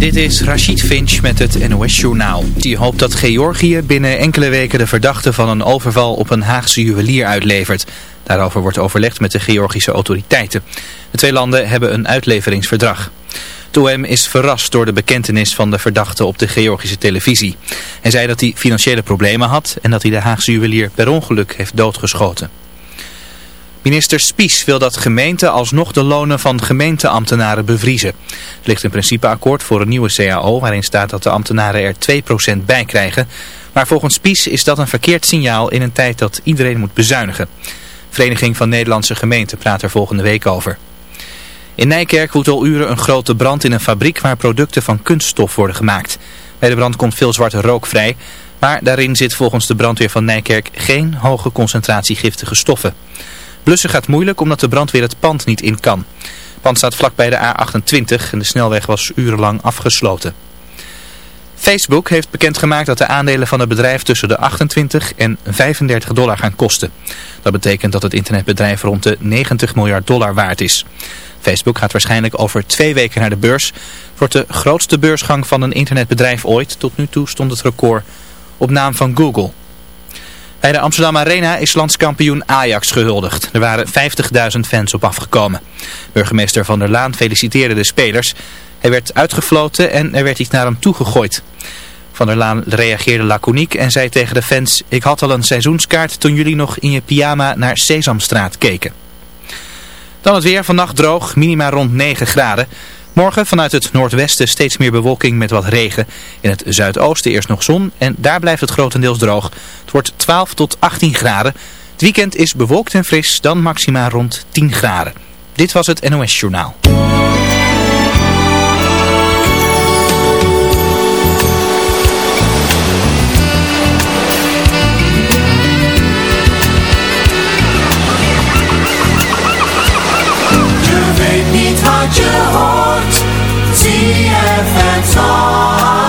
Dit is Rachid Finch met het NOS-journaal. Die hoopt dat Georgië binnen enkele weken de verdachte van een overval op een Haagse juwelier uitlevert. Daarover wordt overlegd met de Georgische autoriteiten. De twee landen hebben een uitleveringsverdrag. Toem is verrast door de bekentenis van de verdachte op de Georgische televisie. Hij zei dat hij financiële problemen had en dat hij de Haagse juwelier per ongeluk heeft doodgeschoten. Minister Spies wil dat gemeenten alsnog de lonen van gemeenteambtenaren bevriezen. Er ligt een principeakkoord voor een nieuwe CAO waarin staat dat de ambtenaren er 2% bij krijgen. Maar volgens Spies is dat een verkeerd signaal in een tijd dat iedereen moet bezuinigen. Vereniging van Nederlandse Gemeenten praat er volgende week over. In Nijkerk woedt al uren een grote brand in een fabriek waar producten van kunststof worden gemaakt. Bij de brand komt veel zwarte rook vrij, maar daarin zit volgens de brandweer van Nijkerk geen hoge concentratie giftige stoffen. Blussen gaat moeilijk omdat de brandweer het pand niet in kan. Het pand staat vlakbij de A28 en de snelweg was urenlang afgesloten. Facebook heeft bekendgemaakt dat de aandelen van het bedrijf tussen de 28 en 35 dollar gaan kosten. Dat betekent dat het internetbedrijf rond de 90 miljard dollar waard is. Facebook gaat waarschijnlijk over twee weken naar de beurs. Het wordt de grootste beursgang van een internetbedrijf ooit. Tot nu toe stond het record op naam van Google. Bij de Amsterdam Arena is landskampioen Ajax gehuldigd. Er waren 50.000 fans op afgekomen. Burgemeester Van der Laan feliciteerde de spelers. Hij werd uitgefloten en er werd iets naar hem toegegooid. Van der Laan reageerde laconiek en zei tegen de fans... Ik had al een seizoenskaart toen jullie nog in je pyjama naar Sesamstraat keken. Dan het weer, vannacht droog, minima rond 9 graden. Morgen vanuit het noordwesten steeds meer bewolking met wat regen. In het zuidoosten eerst nog zon en daar blijft het grotendeels droog. Het wordt 12 tot 18 graden. Het weekend is bewolkt en fris, dan maxima rond 10 graden. Dit was het NOS Journaal. ZFM Zandvoort.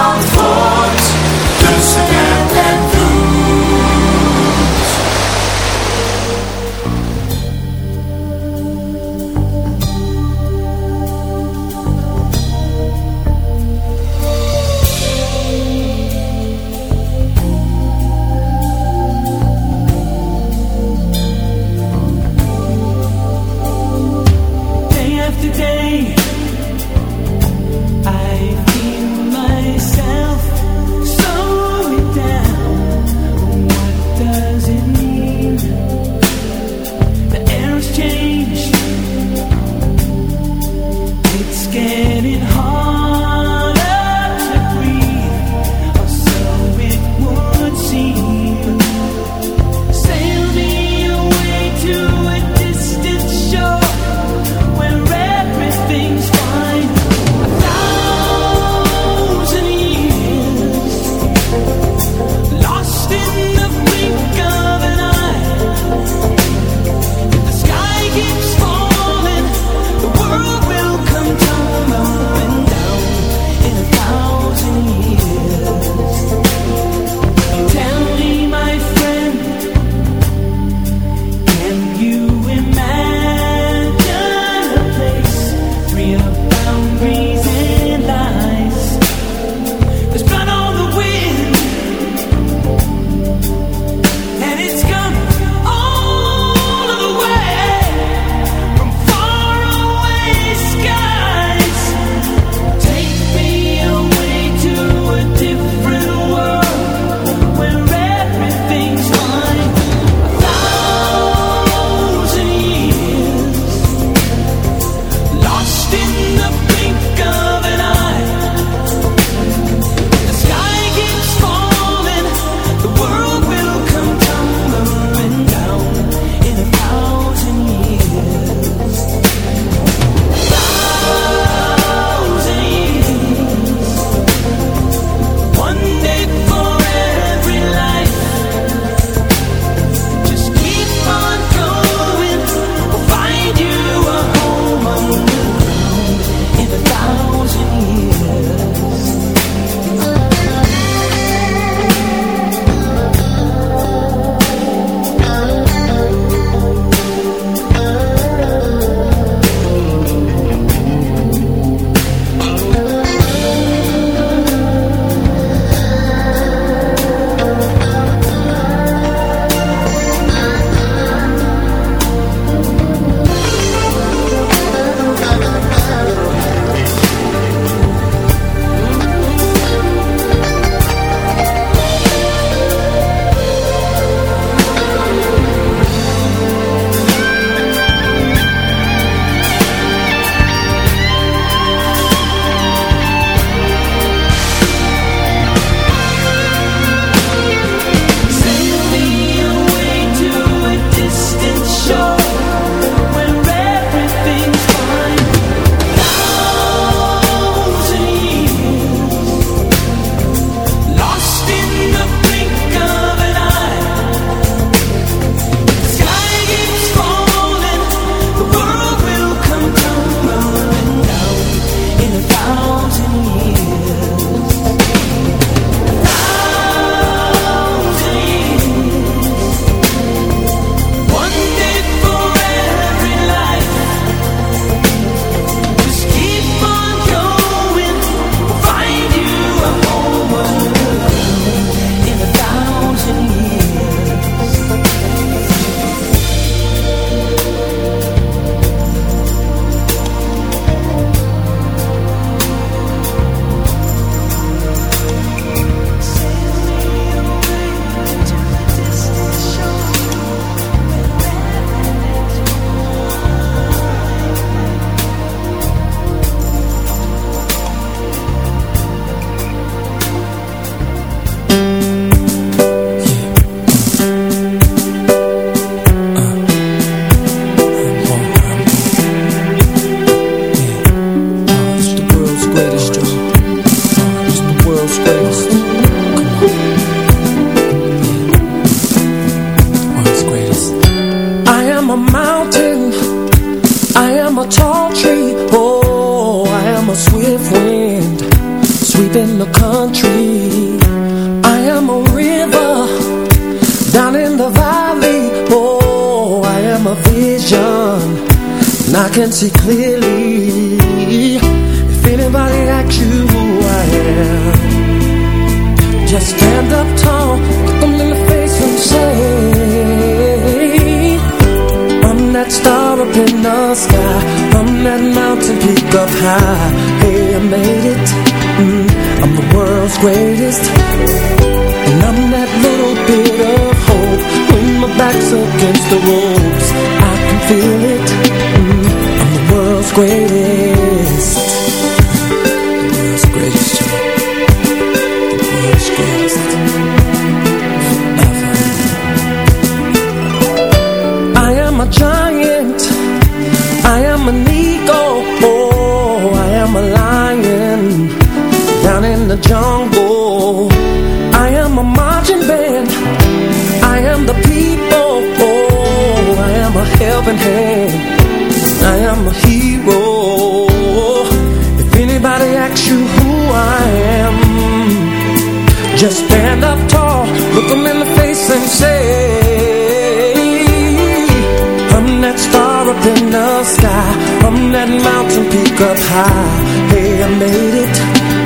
You who I am Just stand up tall Look in the face and say that star up in the sky From that mountain peak up high. Hey, I made it. Mm, I'm the world's greatest. And I'm that little bit of hope When my back's against the ropes. I can feel it. Mm, I'm the world's greatest them in the face and say I'm that star up in the sky From that mountain peak up high Hey, I made it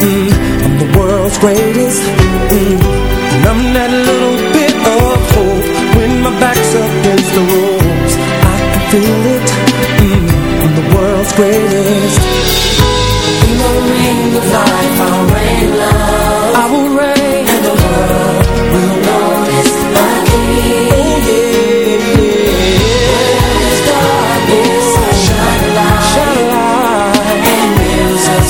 mm, I'm the world's greatest mm, And I'm that little bit of hope. When my back's up against the ropes I can feel it mm, I'm the world's greatest. In the ring of life I'll reign love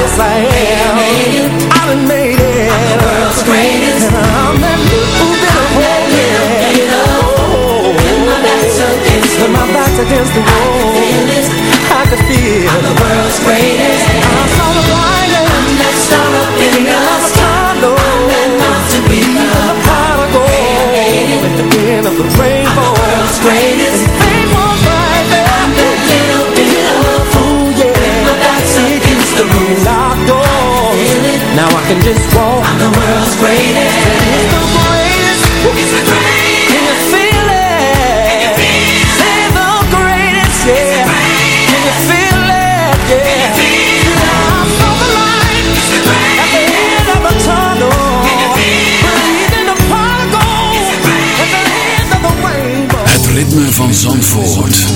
yes I am. I made it. I'm the world's greatest. I'm my against the wall. I can feel I'm the world's greatest I the star the I'm The At the end of the rainbow I'm the world's greatest the room Locked doors Now I can just walk. I'm the world's greatest. It's the greatest. It's the greatest. Can you feel it? Say the greatest, yeah. Can you feel it? Yeah. I saw the light at the end of the tunnel. Breathe in the pot of gold at the end of the rainbow. Het ritme van Zandvoort.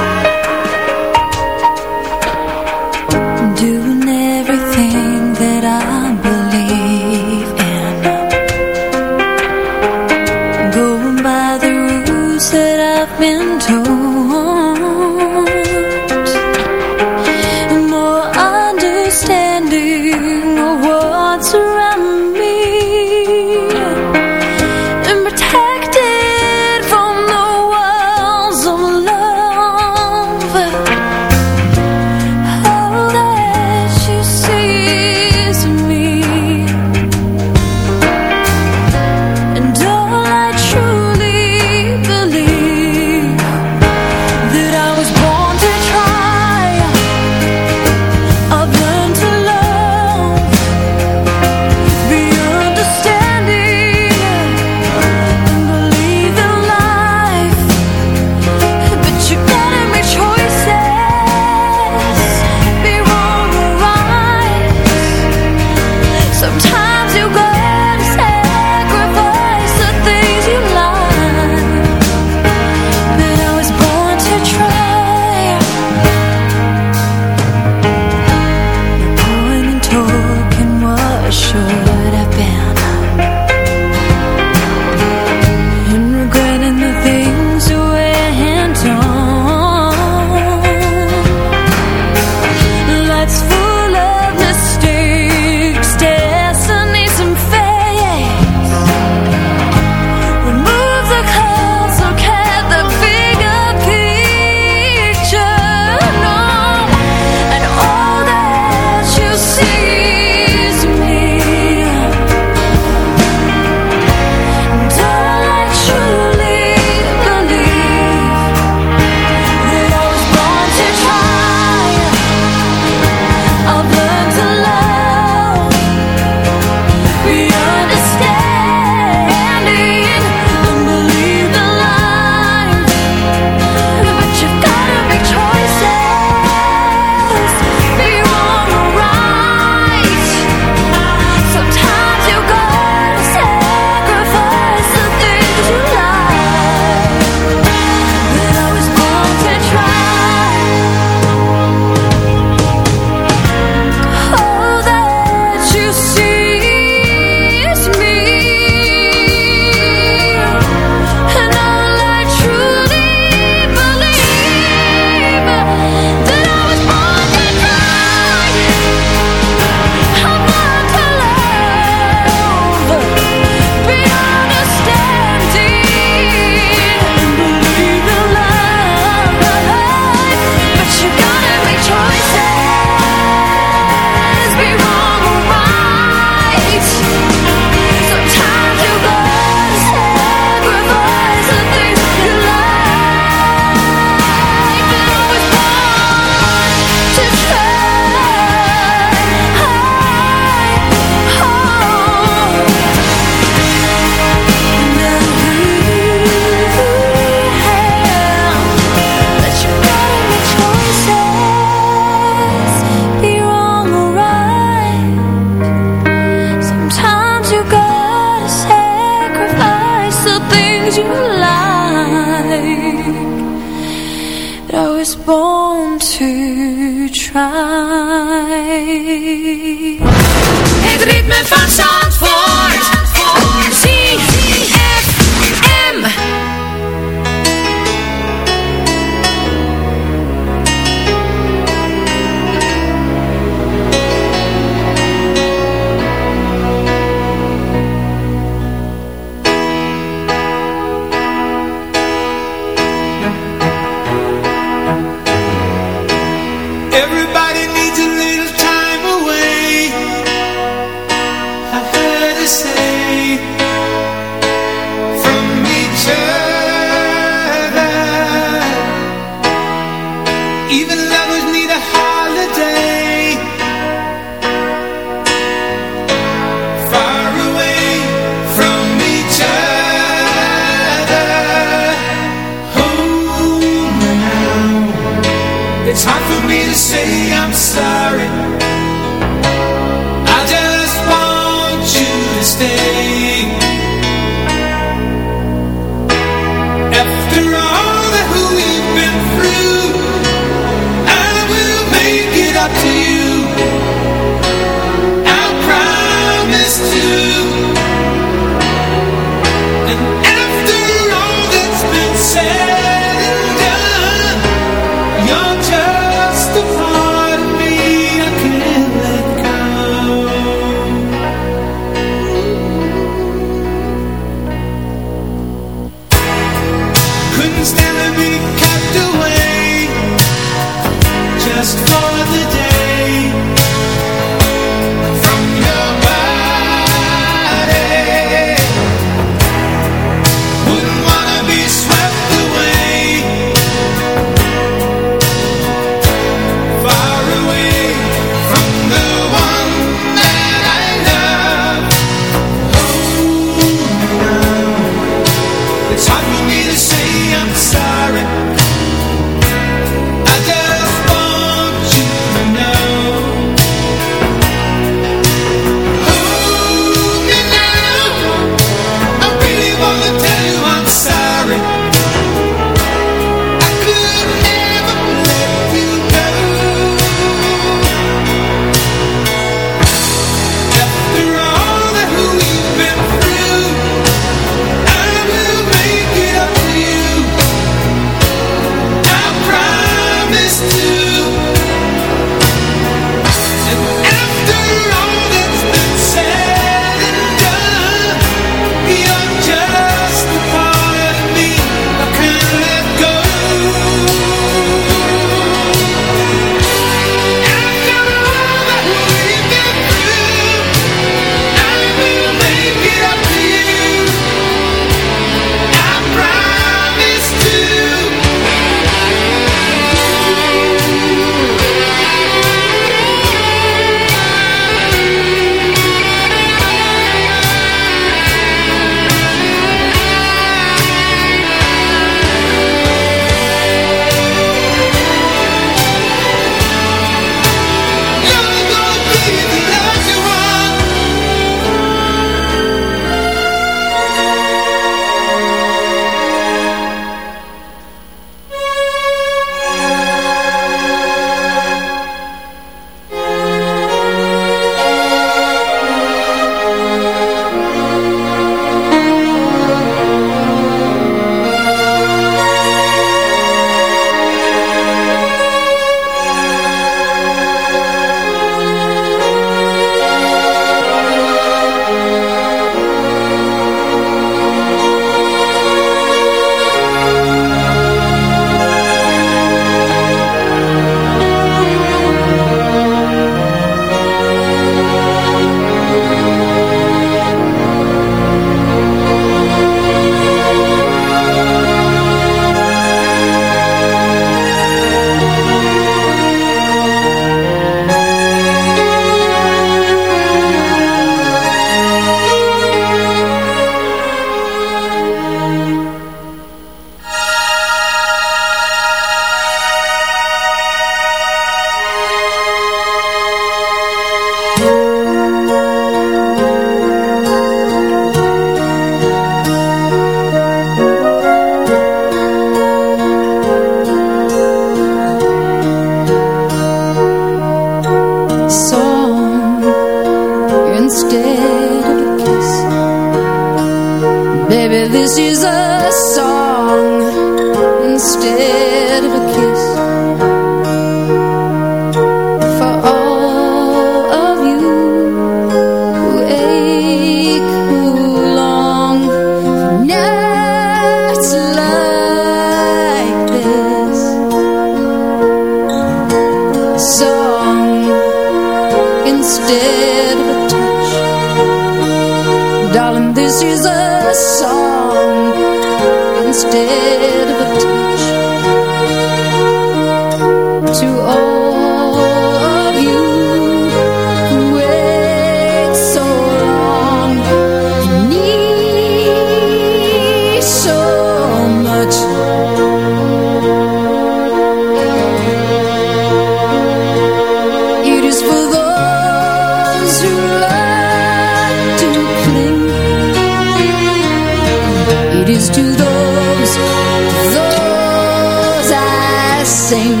sing.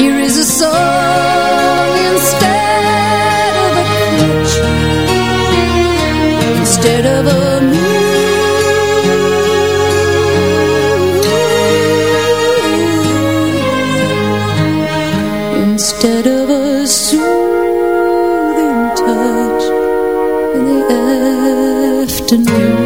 Here is a song instead of a crutch Instead of a moon. Instead of a soothing touch in the afternoon.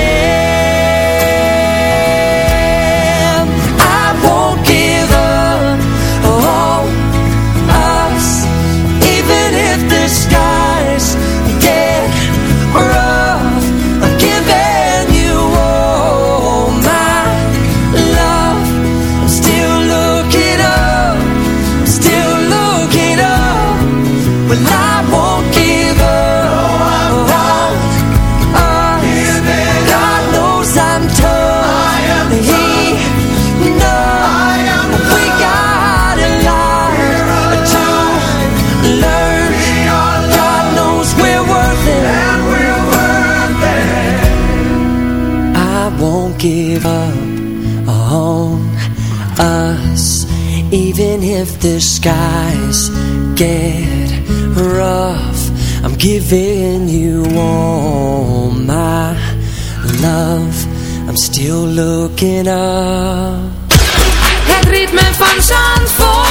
if the skies get rough I'm giving you all my love. I'm still looking up. Het ritme van Zandvoort.